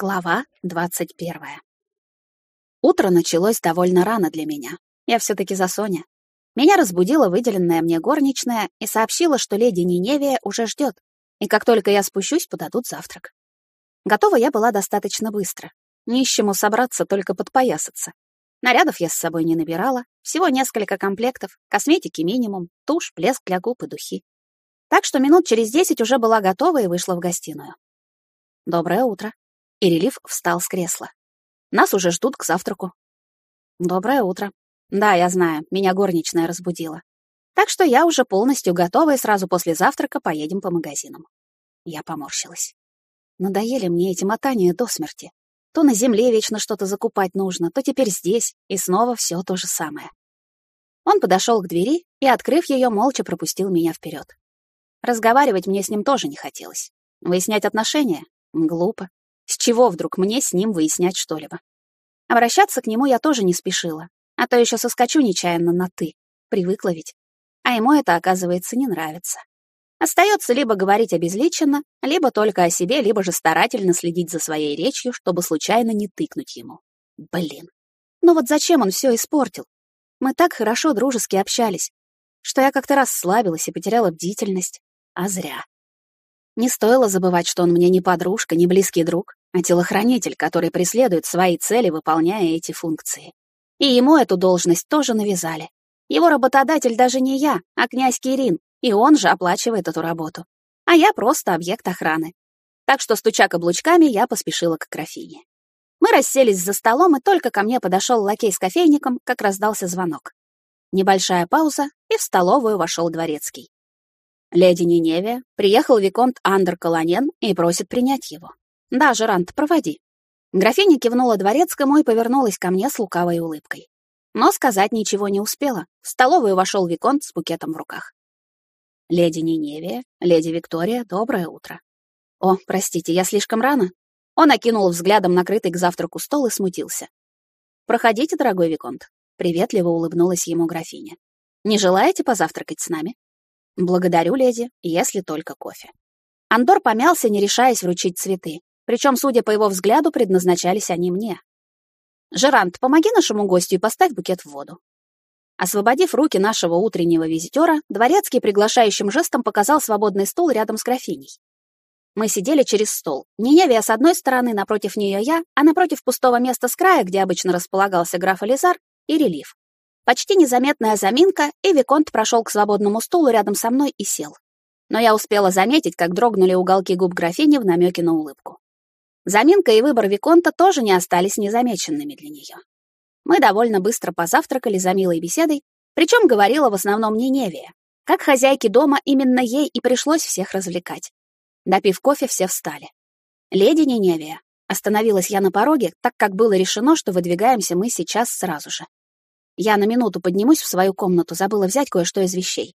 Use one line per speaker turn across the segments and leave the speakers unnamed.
Глава двадцать первая. Утро началось довольно рано для меня. Я все-таки за Соня. Меня разбудила выделенная мне горничная и сообщила, что леди Ниневия уже ждет, и как только я спущусь, подадут завтрак. Готова я была достаточно быстро. Нищему собраться, только подпоясаться. Нарядов я с собой не набирала, всего несколько комплектов, косметики минимум, тушь, блеск для губ и духи. Так что минут через десять уже была готова и вышла в гостиную. Доброе утро. И Релиф встал с кресла. Нас уже ждут к завтраку. Доброе утро. Да, я знаю, меня горничная разбудила. Так что я уже полностью готова и сразу после завтрака поедем по магазинам. Я поморщилась. Надоели мне эти мотания до смерти. То на земле вечно что-то закупать нужно, то теперь здесь, и снова все то же самое. Он подошел к двери и, открыв ее, молча пропустил меня вперед. Разговаривать мне с ним тоже не хотелось. Выяснять отношения? Глупо. Чего вдруг мне с ним выяснять что-либо? Обращаться к нему я тоже не спешила, а то еще соскочу нечаянно на «ты». Привыкла ведь. А ему это, оказывается, не нравится. Остается либо говорить обезличенно, либо только о себе, либо же старательно следить за своей речью, чтобы случайно не тыкнуть ему. Блин. Ну вот зачем он все испортил? Мы так хорошо дружески общались, что я как-то расслабилась и потеряла бдительность. А зря. Не стоило забывать, что он мне не подружка, не близкий друг, а телохранитель, который преследует свои цели, выполняя эти функции. И ему эту должность тоже навязали. Его работодатель даже не я, а князь Кирин, и он же оплачивает эту работу. А я просто объект охраны. Так что, стуча каблучками, я поспешила к графине. Мы расселись за столом, и только ко мне подошел лакей с кофейником, как раздался звонок. Небольшая пауза, и в столовую вошел дворецкий. Леди Ниневия приехал Виконт Андер Колонен и просит принять его. Да, Жерант, проводи. Графиня кивнула дворецкому и повернулась ко мне с лукавой улыбкой. Но сказать ничего не успела. В столовую вошел Виконт с букетом в руках. «Леди Ниневия, леди Виктория, доброе утро». «О, простите, я слишком рано?» Он окинул взглядом накрытый к завтраку стол и смутился. «Проходите, дорогой Виконт», — приветливо улыбнулась ему графиня. «Не желаете позавтракать с нами?» «Благодарю, леди, если только кофе». Андор помялся, не решаясь вручить цветы. Причем, судя по его взгляду, предназначались они мне. «Жерант, помоги нашему гостю и поставь букет в воду». Освободив руки нашего утреннего визитера, дворецкий приглашающим жестом показал свободный стул рядом с графиней. Мы сидели через стол. Ниневия с одной стороны, напротив нее я, а напротив пустого места с края, где обычно располагался граф Ализар, и релиф. Почти незаметная заминка, и Виконт прошел к свободному стулу рядом со мной и сел. Но я успела заметить, как дрогнули уголки губ графини в намеке на улыбку. Заминка и выбор Виконта тоже не остались незамеченными для нее. Мы довольно быстро позавтракали за милой беседой, причем говорила в основном не Невия. Как хозяйке дома, именно ей и пришлось всех развлекать. Допив кофе, все встали. «Леди Ниневия», остановилась я на пороге, так как было решено, что выдвигаемся мы сейчас сразу же. Я на минуту поднимусь в свою комнату, забыла взять кое-что из вещей.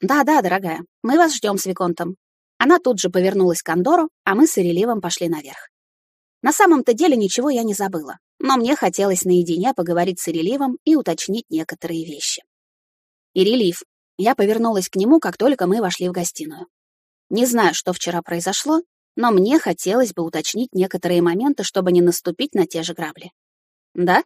Да-да, дорогая, мы вас ждем с Виконтом. Она тут же повернулась к Андору, а мы с Иреливом пошли наверх. На самом-то деле ничего я не забыла, но мне хотелось наедине поговорить с Иреливом и уточнить некоторые вещи. Ирелив. Я повернулась к нему, как только мы вошли в гостиную. Не знаю, что вчера произошло, но мне хотелось бы уточнить некоторые моменты, чтобы не наступить на те же грабли. Да?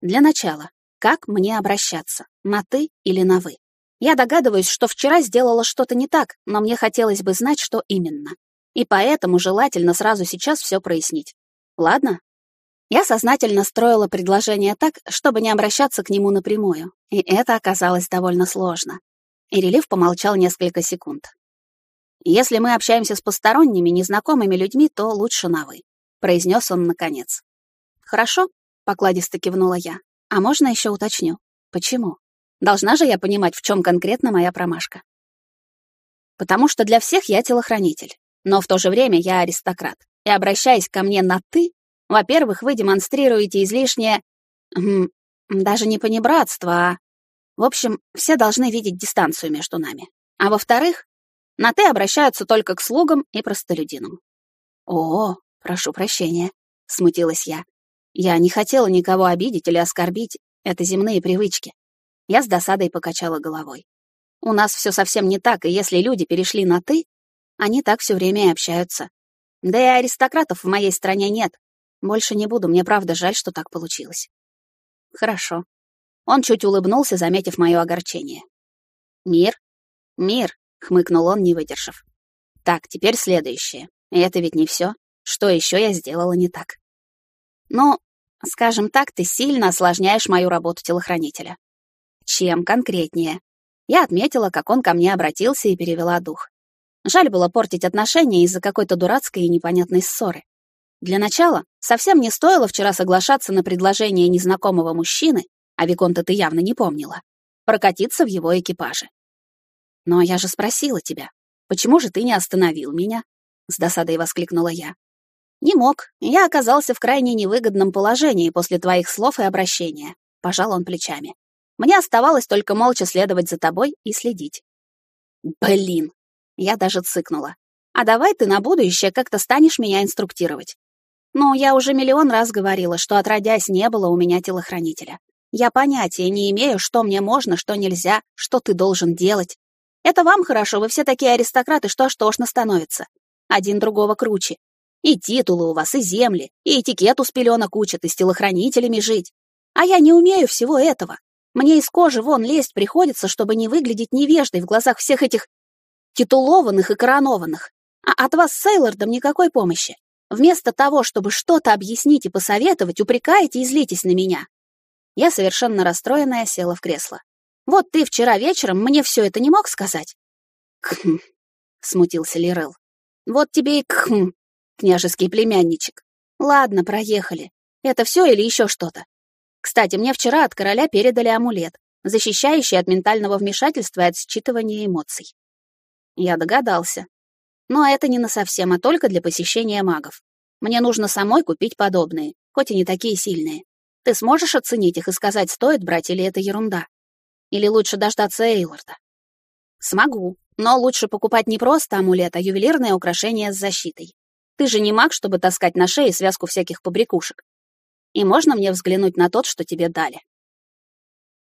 Для начала, как мне обращаться? На «ты» или на «вы»? Я догадываюсь, что вчера сделала что-то не так, но мне хотелось бы знать, что именно. И поэтому желательно сразу сейчас все прояснить. Ладно? Я сознательно строила предложение так, чтобы не обращаться к нему напрямую, и это оказалось довольно сложно. И релиф помолчал несколько секунд. «Если мы общаемся с посторонними, незнакомыми людьми, то лучше на «вы», — произнес он наконец. «Хорошо», — покладисто кивнула я. А можно еще уточню? Почему? Должна же я понимать, в чем конкретно моя промашка. Потому что для всех я телохранитель, но в то же время я аристократ. И обращаясь ко мне на «ты», во-первых, вы демонстрируете излишнее... Даже не понебратство, а... В общем, все должны видеть дистанцию между нами. А во-вторых, на «ты» обращаются только к слугам и простолюдинам. «О, прошу прощения», — смутилась я. Я не хотела никого обидеть или оскорбить, это земные привычки. Я с досадой покачала головой. У нас все совсем не так, и если люди перешли на «ты», они так все время и общаются. Да и аристократов в моей стране нет. Больше не буду, мне правда жаль, что так получилось. Хорошо. Он чуть улыбнулся, заметив мое огорчение. Мир? Мир, хмыкнул он, не выдержав. Так, теперь следующее. И это ведь не все. Что еще я сделала не так? Ну, скажем так, ты сильно осложняешь мою работу телохранителя. Чем конкретнее? Я отметила, как он ко мне обратился и перевела дух. Жаль было портить отношения из-за какой-то дурацкой и непонятной ссоры. Для начала, совсем не стоило вчера соглашаться на предложение незнакомого мужчины, а Виконта ты явно не помнила, прокатиться в его экипаже. Но я же спросила тебя, почему же ты не остановил меня? С досадой воскликнула я. Не мог, я оказался в крайне невыгодном положении после твоих слов и обращения. Пожал он плечами. Мне оставалось только молча следовать за тобой и следить. Блин, я даже цыкнула. А давай ты на будущее как-то станешь меня инструктировать. Но я уже миллион раз говорила, что отродясь не было у меня телохранителя. Я понятия не имею, что мне можно, что нельзя, что ты должен делать. Это вам хорошо, вы все такие аристократы, что аж тошно становится. Один другого круче. И титулы у вас, и земли, и этикет у спеленок учат, и с телохранителями жить. А я не умею всего этого. Мне из кожи вон лезть приходится, чтобы не выглядеть невеждой в глазах всех этих титулованных и коронованных. А от вас с Сейлордом никакой помощи. Вместо того, чтобы что-то объяснить и посоветовать, упрекаете и злитесь на меня. Я совершенно расстроенная села в кресло. Вот ты вчера вечером мне все это не мог сказать? Кхм, смутился Лирел. Вот тебе и кхм, княжеский племянничек. Ладно, проехали. Это все или еще что-то? Кстати, мне вчера от короля передали амулет, защищающий от ментального вмешательства и от считывания эмоций. Я догадался. Но это не насовсем, а только для посещения магов. Мне нужно самой купить подобные, хоть и не такие сильные. Ты сможешь оценить их и сказать, стоит брать или это ерунда? Или лучше дождаться Эйлорда? Смогу, но лучше покупать не просто амулет, а ювелирное украшение с защитой. Ты же не маг, чтобы таскать на шее связку всяких побрякушек. И можно мне взглянуть на тот, что тебе дали?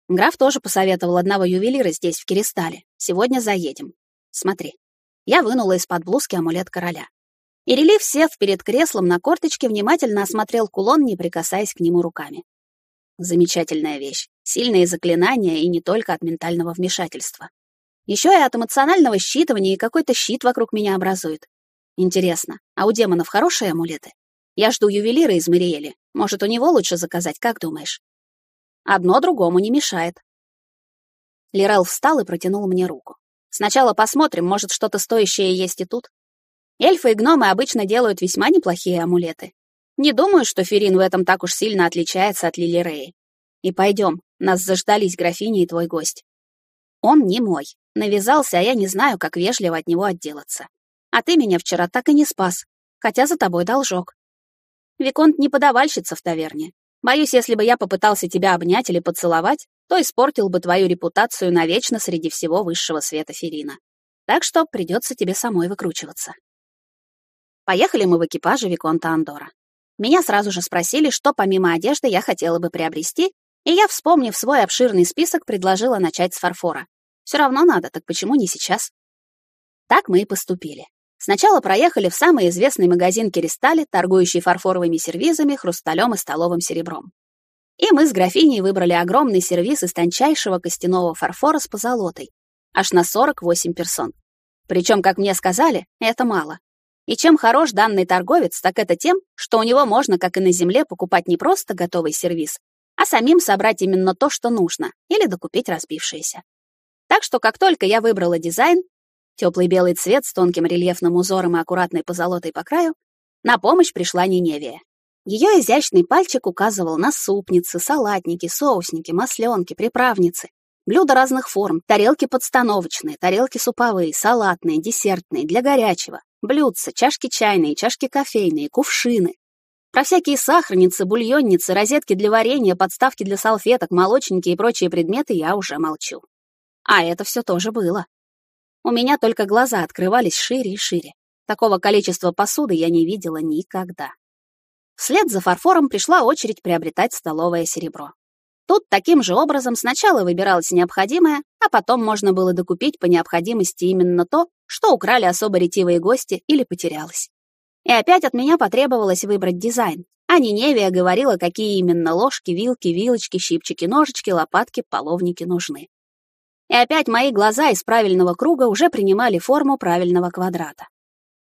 Граф тоже посоветовал одного ювелира здесь, в Киристале. Сегодня заедем. Смотри. Я вынула из-под блузки амулет короля. И релиф, сев перед креслом на корточке, внимательно осмотрел кулон, не прикасаясь к нему руками. Замечательная вещь. Сильные заклинания и не только от ментального вмешательства. Еще и от эмоционального считывания и какой-то щит вокруг меня образует. Интересно, а у демонов хорошие амулеты? Я жду ювелира из Мариэли. Может, у него лучше заказать, как думаешь? Одно другому не мешает. Лирел встал и протянул мне руку. Сначала посмотрим, может, что-то стоящее есть и тут. Эльфы и гномы обычно делают весьма неплохие амулеты. Не думаю, что Ферин в этом так уж сильно отличается от Лилиреи. И пойдем, нас заждались графини и твой гость. Он не мой. Навязался, а я не знаю, как вежливо от него отделаться. А ты меня вчера так и не спас, хотя за тобой должок. Виконт не подавальщица в таверне. Боюсь, если бы я попытался тебя обнять или поцеловать, то испортил бы твою репутацию навечно среди всего высшего света Ферина. Так что придется тебе самой выкручиваться. Поехали мы в экипаже Виконта Андора. Меня сразу же спросили, что помимо одежды я хотела бы приобрести, и я, вспомнив свой обширный список, предложила начать с фарфора. Все равно надо, так почему не сейчас? Так мы и поступили. Сначала проехали в самый известный магазин Киристали, торгующий фарфоровыми сервизами, хрусталем и столовым серебром. И мы с графиней выбрали огромный сервиз из тончайшего костяного фарфора с позолотой, аж на 48 персон. Причем, как мне сказали, это мало. И чем хорош данный торговец, так это тем, что у него можно, как и на земле, покупать не просто готовый сервиз, а самим собрать именно то, что нужно, или докупить разбившееся. Так что, как только я выбрала дизайн, теплый белый цвет с тонким рельефным узором и аккуратной позолотой по краю, на помощь пришла Ниневия. Ее изящный пальчик указывал на супницы, салатники, соусники, масленки, приправницы, блюда разных форм, тарелки подстановочные, тарелки суповые, салатные, десертные, для горячего, блюдца, чашки чайные, чашки кофейные, кувшины. Про всякие сахарницы, бульонницы, розетки для варенья, подставки для салфеток, молочники и прочие предметы я уже молчу. А это все тоже было. У меня только глаза открывались шире и шире. Такого количества посуды я не видела никогда. Вслед за фарфором пришла очередь приобретать столовое серебро. Тут таким же образом сначала выбиралось необходимое, а потом можно было докупить по необходимости именно то, что украли особо ретивые гости или потерялось. И опять от меня потребовалось выбрать дизайн, а Ниневия говорила, какие именно ложки, вилки, вилочки, щипчики, ножички, лопатки, половники нужны. И опять мои глаза из правильного круга уже принимали форму правильного квадрата.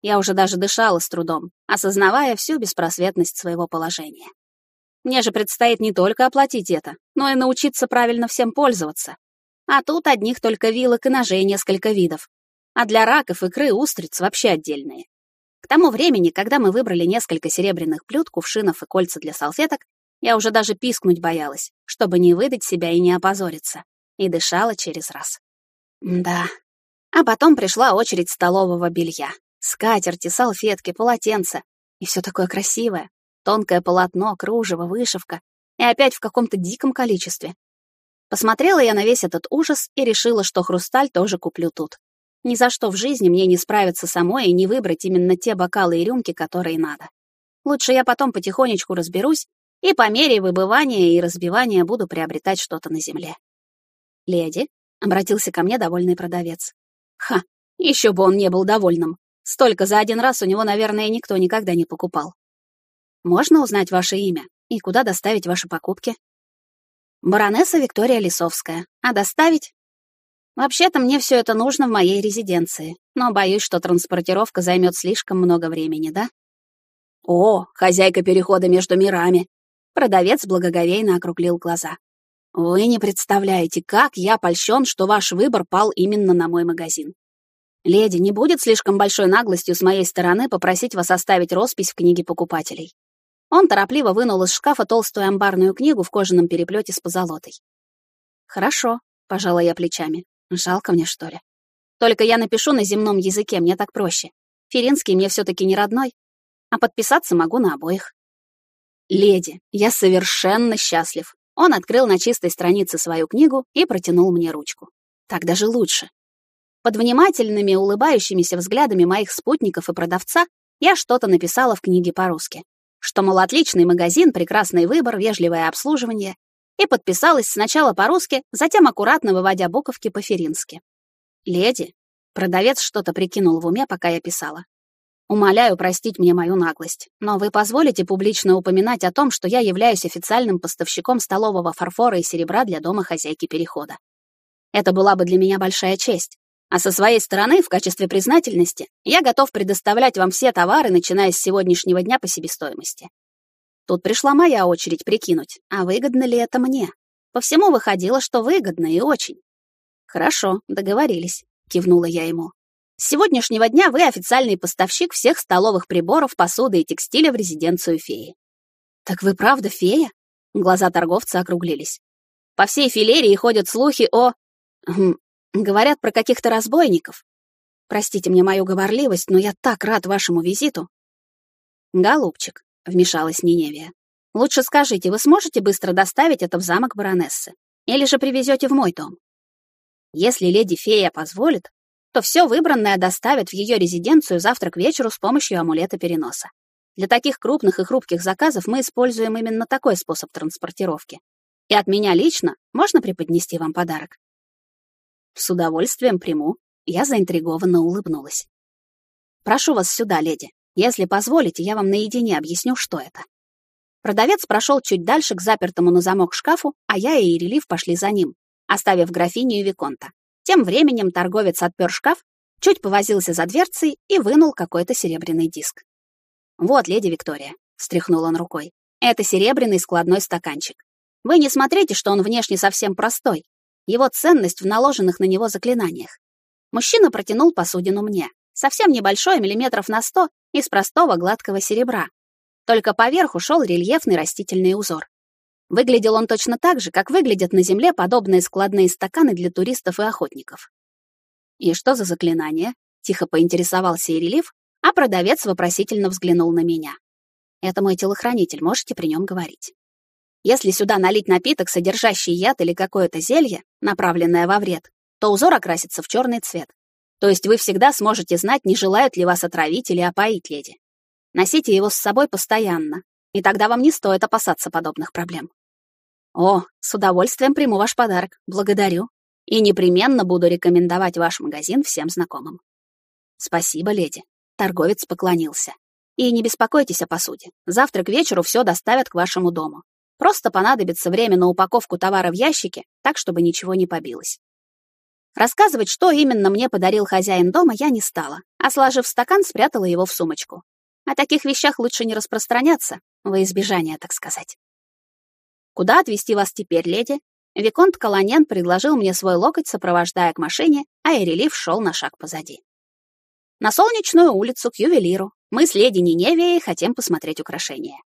Я уже даже дышала с трудом, осознавая всю беспросветность своего положения. Мне же предстоит не только оплатить это, но и научиться правильно всем пользоваться. А тут одних только вилок и ножей несколько видов. А для раков, икры, устриц вообще отдельные. К тому времени, когда мы выбрали несколько серебряных блюд, кувшинов и кольца для салфеток, я уже даже пискнуть боялась, чтобы не выдать себя и не опозориться, и дышала через раз. Да. А потом пришла очередь столового белья. Скатерти, салфетки, полотенца. И все такое красивое. Тонкое полотно, кружево, вышивка. И опять в каком-то диком количестве. Посмотрела я на весь этот ужас и решила, что хрусталь тоже куплю тут. Ни за что в жизни мне не справиться самой и не выбрать именно те бокалы и рюмки, которые надо. Лучше я потом потихонечку разберусь и по мере выбывания и разбивания буду приобретать что-то на земле. «Леди», — обратился ко мне довольный продавец. «Ха, еще бы он не был довольным. Столько за один раз у него, наверное, никто никогда не покупал. Можно узнать ваше имя и куда доставить ваши покупки? Баронесса Виктория Лисовская. А доставить? Вообще-то мне все это нужно в моей резиденции, но боюсь, что транспортировка займет слишком много времени, да? О, хозяйка перехода между мирами. Продавец благоговейно округлил глаза. Вы не представляете, как я польщен, что ваш выбор пал именно на мой магазин. Леди, не будет слишком большой наглостью с моей стороны попросить вас оставить роспись в книге покупателей. Он торопливо вынул из шкафа толстую амбарную книгу в кожаном переплете с позолотой. Хорошо, пожала я плечами. Жалко мне, что ли. Только я напишу на земном языке, мне так проще. Феринский мне все-таки не родной, а подписаться могу на обоих. Леди, я совершенно счастлив. Он открыл на чистой странице свою книгу и протянул мне ручку. Так даже лучше. Под внимательными, улыбающимися взглядами моих спутников и продавца я что-то написала в книге по-русски. Что, мол, отличный магазин, прекрасный выбор, вежливое обслуживание. И подписалась сначала по-русски, затем аккуратно выводя буковки по-ферински. «Леди», продавец что-то прикинул в уме, пока я писала. «Умоляю простить мне мою наглость, но вы позволите публично упоминать о том, что я являюсь официальным поставщиком столового фарфора и серебра для дома хозяйки Перехода. Это была бы для меня большая честь, а со своей стороны, в качестве признательности, я готов предоставлять вам все товары, начиная с сегодняшнего дня по себестоимости. Тут пришла моя очередь прикинуть, а выгодно ли это мне. По всему выходило, что выгодно и очень. Хорошо, договорились, кивнула я ему. С сегодняшнего дня вы официальный поставщик всех столовых приборов, посуды и текстиля в резиденцию феи. Так вы правда фея? Глаза торговца округлились. По всей филерии ходят слухи о... Хм, Говорят про каких-то разбойников. Простите мне мою говорливость, но я так рад вашему визиту. Голубчик, вмешалась Ниневия. Лучше скажите, вы сможете быстро доставить это в замок баронессы? Или же привезете в мой дом? Если леди-фея позволит, то все выбранное доставят в ее резиденцию завтра к вечеру с помощью амулета переноса. Для таких крупных и хрупких заказов мы используем именно такой способ транспортировки. И от меня лично можно преподнести вам подарок. С удовольствием приму. Я заинтригованно улыбнулась. Прошу вас сюда, леди. Если позволите, я вам наедине объясню, что это. Продавец прошел чуть дальше к запертому на замок шкафу, а я и Ирелив пошли за ним, оставив графиню и Виконта. Тем временем торговец отпер шкаф, чуть повозился за дверцей и вынул какой-то серебряный диск. «Вот, леди Виктория», — встряхнул он рукой, — «это серебряный складной стаканчик. Вы не смотрите, что он внешне совсем простой, его ценность в наложенных на него заклинаниях. Мужчина протянул посудину мне, совсем небольшой, миллиметров на сто, из простого гладкого серебра. Только поверху шел рельефный растительный узор. Выглядел он точно так же, как выглядят на Земле подобные складные стаканы для туристов и охотников. «И что за заклинание?» — тихо поинтересовался Ирелив, а продавец вопросительно взглянул на меня. «Это мой телохранитель, можете при нем говорить». Если сюда налить напиток, содержащий яд или какое-то зелье, направленное во вред, то узор окрасится в черный цвет. То есть вы всегда сможете знать, не желают ли вас отравить или опоить леди. Носите его с собой постоянно, и тогда вам не стоит опасаться подобных проблем. О, с удовольствием приму ваш подарок, благодарю. И непременно буду рекомендовать ваш магазин всем знакомым. Спасибо, леди. Торговец поклонился. И не беспокойтесь о посуде. Завтра к вечеру все доставят к вашему дому. Просто понадобится время на упаковку товара в ящике, так, чтобы ничего не побилось. Рассказывать, что именно мне подарил хозяин дома, я не стала, а, сложив стакан, спрятала его в сумочку. О таких вещах лучше не распространяться, во избежание, так сказать. «Куда отвезти вас теперь, леди?» Виконт Колонен предложил мне свой локоть, сопровождая к машине, а Эрелив шел на шаг позади. На солнечную улицу, к ювелиру. Мы с леди Ниневией хотим посмотреть украшения.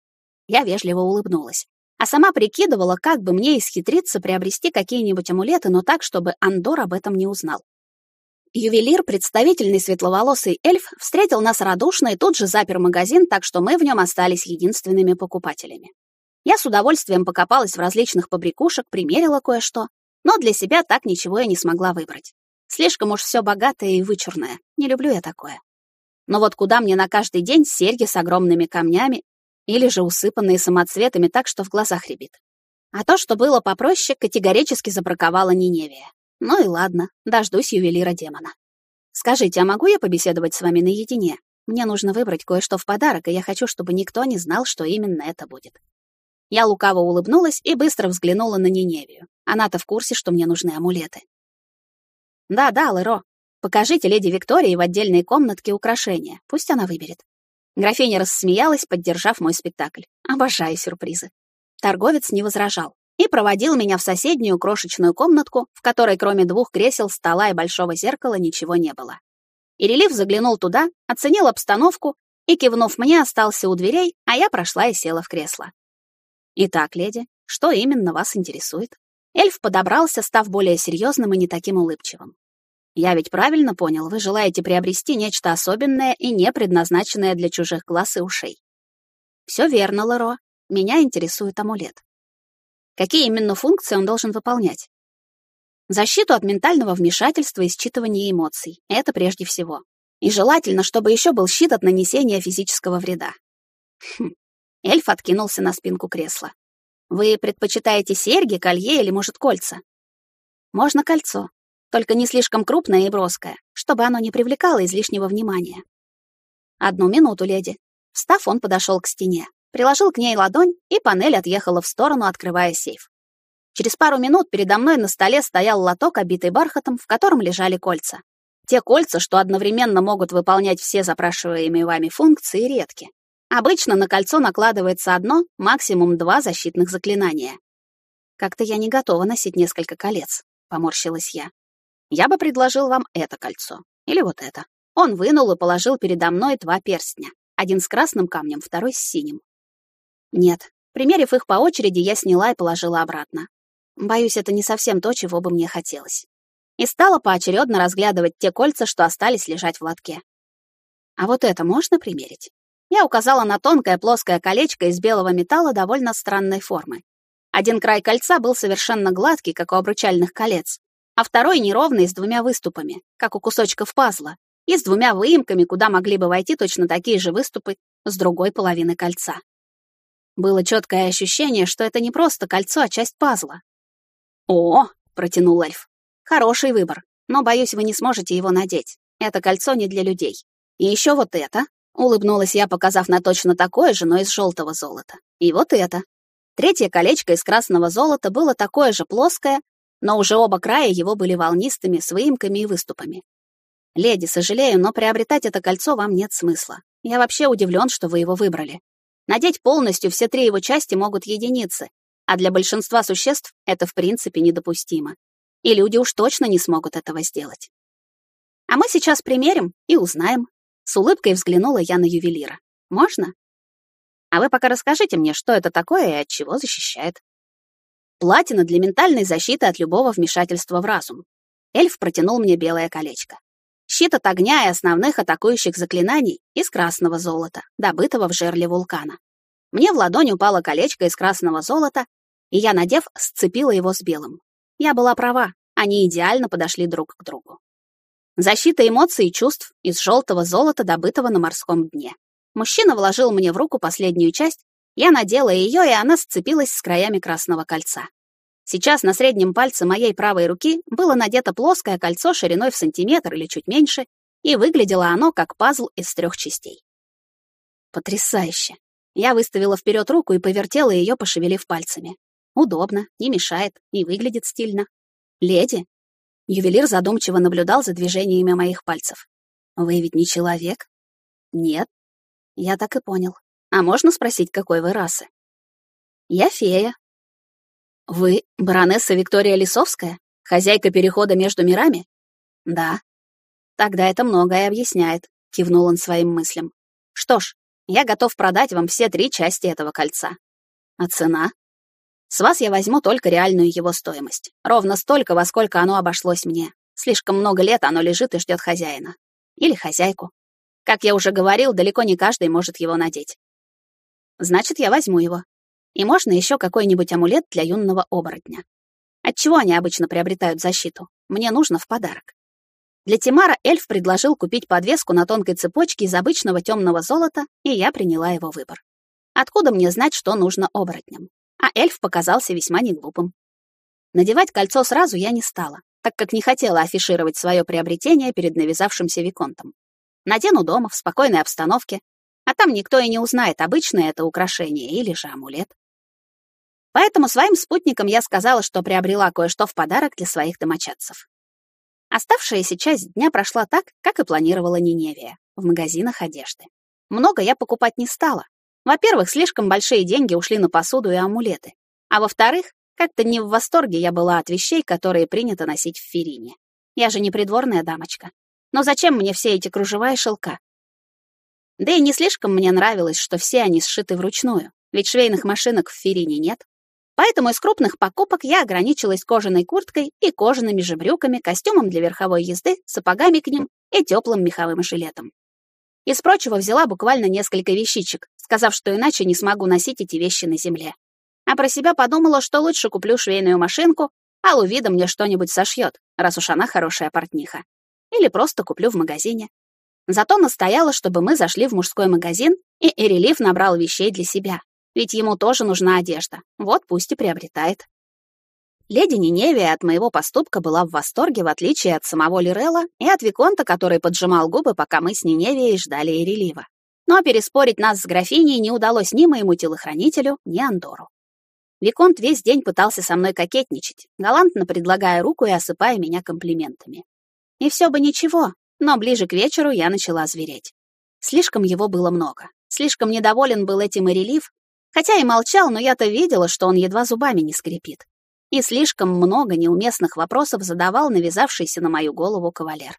Я вежливо улыбнулась а сама прикидывала, как бы мне исхитриться приобрести какие-нибудь амулеты, но так, чтобы Андор об этом не узнал. Ювелир, представительный светловолосый эльф, встретил нас радушно и тут же запер магазин, так что мы в нем остались единственными покупателями. Я с удовольствием покопалась в различных побрякушек, примерила кое-что, но для себя так ничего я не смогла выбрать. Слишком уж все богатое и вычурное. Не люблю я такое. Но вот куда мне на каждый день серьги с огромными камнями или же усыпанные самоцветами так, что в глазах рябит. А то, что было попроще, категорически забраковала Ниневия. Ну и ладно, дождусь ювелира-демона. Скажите, а могу я побеседовать с вами наедине? Мне нужно выбрать кое-что в подарок, и я хочу, чтобы никто не знал, что именно это будет. Я лукаво улыбнулась и быстро взглянула на Ниневию. Она-то в курсе, что мне нужны амулеты. Да-да, Леро, покажите леди Виктории в отдельной комнатке украшения. Пусть она выберет. Графиня рассмеялась, поддержав мой спектакль. Обожаю сюрпризы. Торговец не возражал и проводил меня в соседнюю крошечную комнатку, в которой кроме двух кресел, стола и большого зеркала ничего не было. Ирелив заглянул туда, оценил обстановку и, кивнув мне, остался у дверей, а я прошла и села в кресло. «Итак, леди, что именно вас интересует?» Эльф подобрался, став более серьезным и не таким улыбчивым. Я ведь правильно понял, вы желаете приобрести нечто особенное и не предназначенное для чужих глаз и ушей. Все верно, Ларо. Меня интересует амулет. Какие именно функции он должен выполнять? Защиту от ментального вмешательства и считывания эмоций. Это прежде всего. И желательно, чтобы еще был щит от нанесения физического вреда. Хм. Эльф откинулся на спинку кресла. Вы предпочитаете серьги, колье или, может, кольца? Можно кольцо только не слишком крупное и броское, чтобы оно не привлекало излишнего внимания. «Одну минуту, леди». Встав, он подошел к стене, приложил к ней ладонь, и панель отъехала в сторону, открывая сейф. Через пару минут передо мной на столе стоял лоток, обитый бархатом, в котором лежали кольца. Те кольца, что одновременно могут выполнять все запрашиваемые вами функции, редки. Обычно на кольцо накладывается одно, максимум два защитных заклинания. Как-то я не готова носить несколько колец, поморщилась я. Я бы предложил вам это кольцо. Или вот это. Он вынул и положил передо мной два перстня. Один с красным камнем, второй с синим. Нет. Примерив их по очереди, я сняла и положила обратно. Боюсь, это не совсем то, чего бы мне хотелось. И стала поочередно разглядывать те кольца, что остались лежать в лотке. А вот это можно примерить? Я указала на тонкое плоское колечко из белого металла довольно странной формы. Один край кольца был совершенно гладкий, как у обручальных колец, а второй неровный с двумя выступами, как у кусочков пазла, и с двумя выемками, куда могли бы войти точно такие же выступы с другой половины кольца. Было четкое ощущение, что это не просто кольцо, а часть пазла. «О!» — протянул эльф. «Хороший выбор, но, боюсь, вы не сможете его надеть. Это кольцо не для людей. И еще вот это!» — улыбнулась я, показав на точно такое же, но из желтого золота. «И вот это!» Третье колечко из красного золота было такое же плоское, но уже оба края его были волнистыми, с выемками и выступами. «Леди, сожалею, но приобретать это кольцо вам нет смысла. Я вообще удивлен, что вы его выбрали. Надеть полностью все три его части могут единицы, а для большинства существ это в принципе недопустимо. И люди уж точно не смогут этого сделать. А мы сейчас примерим и узнаем. С улыбкой взглянула я на ювелира. Можно? А вы пока расскажите мне, что это такое и от чего защищает. Платина для ментальной защиты от любого вмешательства в разум. Эльф протянул мне белое колечко. Щит от огня и основных атакующих заклинаний из красного золота, добытого в жерле вулкана. Мне в ладонь упало колечко из красного золота, и я, надев, сцепила его с белым. Я была права, они идеально подошли друг к другу. Защита эмоций и чувств из желтого золота, добытого на морском дне. Мужчина вложил мне в руку последнюю часть, я надела ее, и она сцепилась с краями красного кольца. Сейчас на среднем пальце моей правой руки было надето плоское кольцо шириной в сантиметр или чуть меньше, и выглядело оно как пазл из трех частей. Потрясающе. Я выставила вперед руку и повертела ее, пошевелив пальцами. Удобно, не мешает и выглядит стильно. Леди? Ювелир задумчиво наблюдал за движениями моих пальцев. Вы ведь не человек? Нет. Я так и понял. А можно спросить, какой вы расы? Я фея. Вы баронесса Виктория Лисовская? Хозяйка перехода между мирами? Да. Тогда это многое объясняет, кивнул он своим мыслям. Что ж, я готов продать вам все три части этого кольца. А цена? С вас я возьму только реальную его стоимость. Ровно столько, во сколько оно обошлось мне. Слишком много лет оно лежит и ждет хозяина. Или хозяйку. Как я уже говорил, далеко не каждый может его надеть. Значит, я возьму его. И можно еще какой-нибудь амулет для юного оборотня. Отчего они обычно приобретают защиту? Мне нужно в подарок. Для Тимара эльф предложил купить подвеску на тонкой цепочке из обычного темного золота, и я приняла его выбор. Откуда мне знать, что нужно оборотням? А эльф показался весьма неглупым. Надевать кольцо сразу я не стала, так как не хотела афишировать свое приобретение перед навязавшимся виконтом. Надену дома, в спокойной обстановке, а там никто и не узнает, обычное это украшение или же амулет. Поэтому своим спутникам я сказала, что приобрела кое-что в подарок для своих домочадцев. Оставшаяся часть дня прошла так, как и планировала Ниневия, в магазинах одежды. Много я покупать не стала. Во-первых, слишком большие деньги ушли на посуду и амулеты. А во-вторых, как-то не в восторге я была от вещей, которые принято носить в Ферине. Я же не придворная дамочка. Но зачем мне все эти кружева и шелка? Да и не слишком мне нравилось, что все они сшиты вручную, ведь швейных машинок в Ферине нет. Поэтому из крупных покупок я ограничилась кожаной курткой и кожаными же брюками, костюмом для верховой езды, сапогами к ним и теплым меховым жилетом. Из прочего взяла буквально несколько вещичек, сказав, что иначе не смогу носить эти вещи на земле. А про себя подумала, что лучше куплю швейную машинку, а Лувида мне что-нибудь сошьет, раз уж она хорошая портниха. Или просто куплю в магазине. Зато настояла, чтобы мы зашли в мужской магазин, и Эрелиф набрал вещей для себя, ведь ему тоже нужна одежда. Вот пусть и приобретает. Леди Ниневия от моего поступка была в восторге, в отличие от самого Лирелла и от Виконта, который поджимал губы, пока мы с Ниневией ждали Эрелива. Но переспорить нас с графиней не удалось ни моему телохранителю, ни Андору. Виконт весь день пытался со мной кокетничать, галантно предлагая руку и осыпая меня комплиментами. И все бы ничего, но ближе к вечеру я начала звереть. Слишком его было много. Слишком недоволен был этим и релиф, Хотя и молчал, но я-то видела, что он едва зубами не скрипит. И слишком много неуместных вопросов задавал навязавшийся на мою голову кавалер.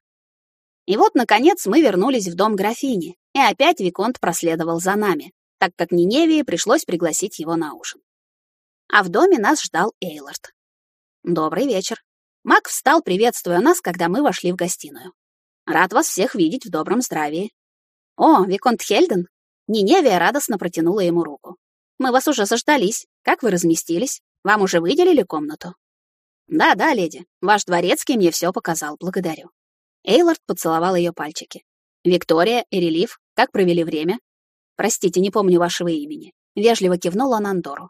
И вот, наконец, мы вернулись в дом графини, и опять Виконт проследовал за нами, так как Ниневии пришлось пригласить его на ужин. А в доме нас ждал Эйлорд. «Добрый вечер». Мак встал, приветствуя нас, когда мы вошли в гостиную. «Рад вас всех видеть в добром здравии». «О, Виконт Хельден!» Ниневия радостно протянула ему руку. Мы вас уже заждались. Как вы разместились? Вам уже выделили комнату?» «Да, да, леди. Ваш дворецкий мне все показал. Благодарю». Эйлорд поцеловал ее пальчики. «Виктория и Релиф, как провели время?» «Простите, не помню вашего имени». Вежливо кивнул он Андору.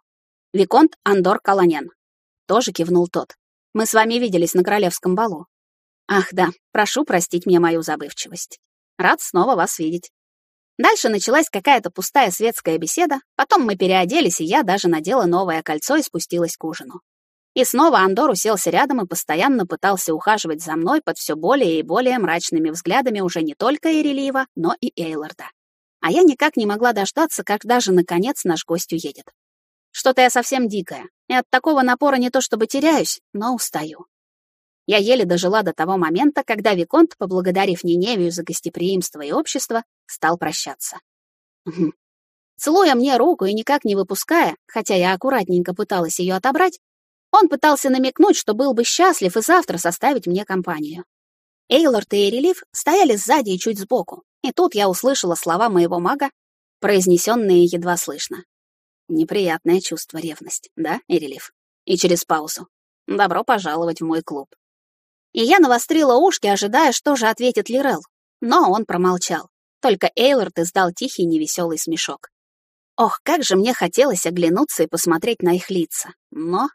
«Виконт Андор Каланен». Тоже кивнул тот. «Мы с вами виделись на королевском балу». «Ах, да, прошу простить мне мою забывчивость. Рад снова вас видеть. Дальше началась какая-то пустая светская беседа, потом мы переоделись, и я даже надела новое кольцо и спустилась к ужину. И снова Андор уселся рядом и постоянно пытался ухаживать за мной под все более и более мрачными взглядами уже не только Эрелиева, но и Эйлорда. А я никак не могла дождаться, когда же, наконец, наш гость уедет. Что-то я совсем дикая, и от такого напора не то чтобы теряюсь, но устаю. Я еле дожила до того момента, когда Виконт, поблагодарив Ниневию за гостеприимство и общество, стал прощаться. Целуя мне руку и никак не выпуская, хотя я аккуратненько пыталась ее отобрать, он пытался намекнуть, что был бы счастлив и завтра составить мне компанию. Эйлорд и Эрелиф стояли сзади и чуть сбоку, и тут я услышала слова моего мага, произнесенные едва слышно. Неприятное чувство ревность, да, Эрелиф? И через паузу. Добро пожаловать в мой клуб. И я навострила ушки, ожидая, что же ответит Лирел. Но он промолчал. Только Эйлорд издал тихий невеселый смешок. Ох, как же мне хотелось оглянуться и посмотреть на их лица. Но